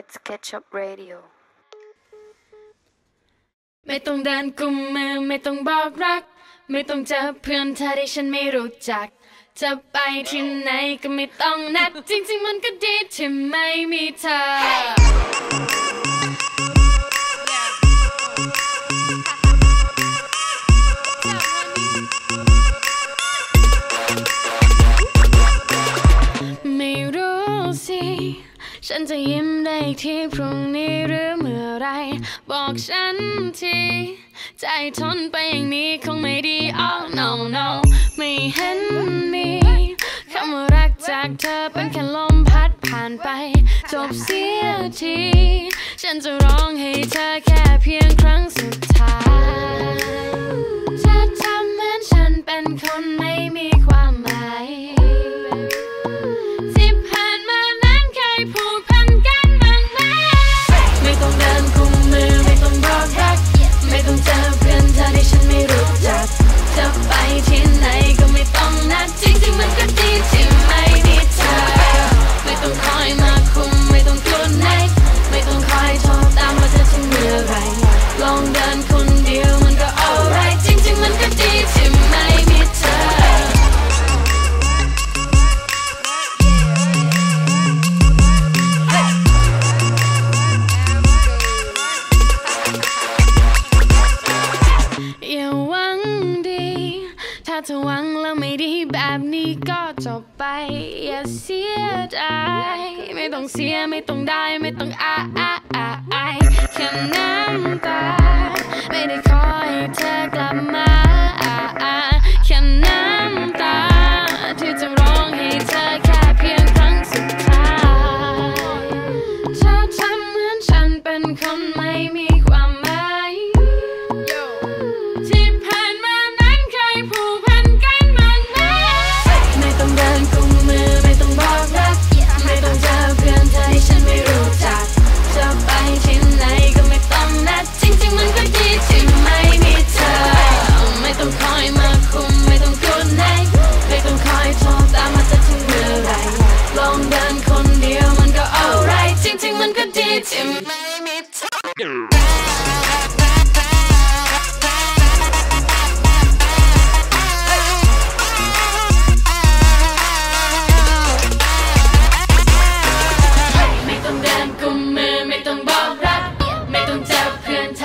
It's Ketchup Radio ไม่ต้องเดินกุมมือไม่ต้องบอกรัก ไม่ต้องเจอเพื่อนเธอที่ฉันไม่รู้จัก จะไปที่ไหนก็ไม่ต้องนัด จริง ๆ มันก็ดีที่ไม่มีเธอ ไม่รู้สิ ฉันจะยิ้มได้อีกทีพรุ่งนี้หรือเมื่อไร บอกฉันที ใจทนไปอย่างนี้คงไม่ดี oh no no ไม่เห็นมีคำว่ารักจากเธอเป็นแค่ลมพัดผ่านไป จบเสียที ฉันจะร้องให้เธอแค่เพียงครั้งสุดาจะหวังแล้วไม่ดีแบบนี้ก็จบไป อย่าเสียใจ ไม่ต้องเสียไม่ต้องได้ไม่ต้องอ้าอ้าอ้าแค่น้ำตา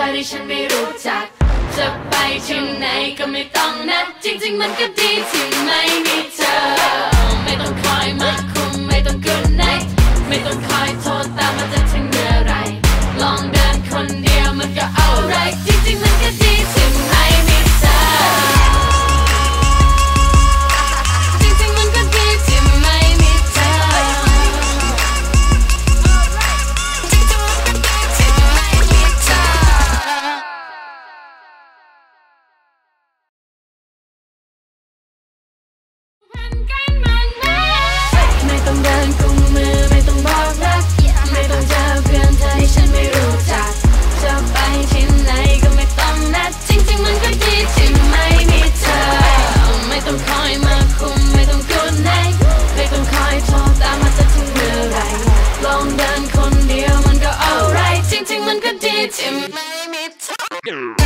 อยที่ฉันไม่รู้จัก จะไปที่ไหนก็ไม่ต้องนัด จริง ๆ มันก็ดีที่ไม่มีเธอ to make me talk.